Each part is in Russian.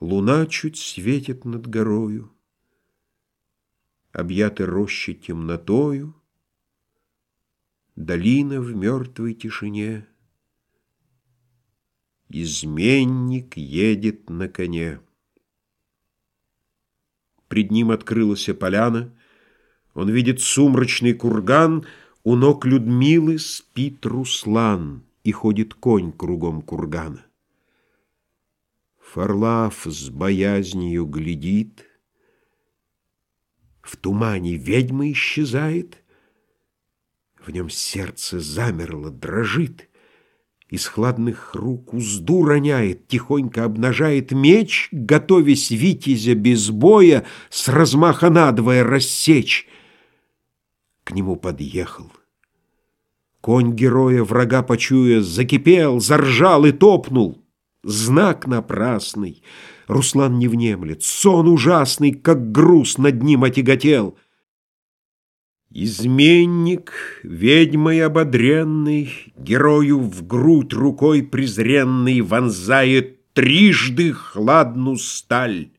Луна чуть светит над горою, Объяты рощи темнотою, Долина в мертвой тишине. Изменник едет на коне. Пред ним открылась поляна, Он видит сумрачный курган, У ног Людмилы спит Руслан, И ходит конь кругом кургана. Фарлав с боязнью глядит, В тумане ведьма исчезает, В нем сердце замерло, дрожит, Из хладных рук узду роняет, Тихонько обнажает меч, Готовясь витязя без боя С размаха надвое рассечь. К нему подъехал. Конь героя врага почуя, Закипел, заржал и топнул — Знак напрасный. Руслан не внемлет. Сон ужасный, как груз над ним отяготел. Изменник, ведьмой ободренный, Герою в грудь рукой презренный Вонзает трижды хладну сталь.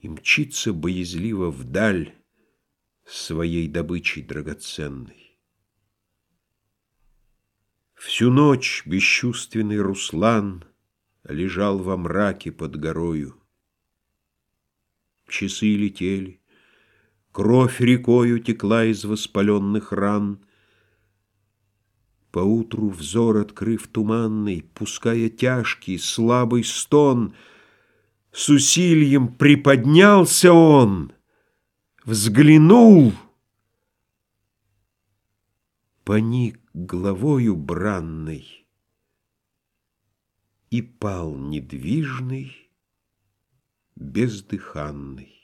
И мчится боязливо вдаль Своей добычей драгоценной. Всю ночь бесчувственный Руслан Лежал во мраке под горою. Часы летели, кровь рекою Текла из воспаленных ран. Поутру взор открыв туманный, Пуская тяжкий, слабый стон, С усилием приподнялся он, Взглянул, поник головою бранной И пал недвижный, бездыханный.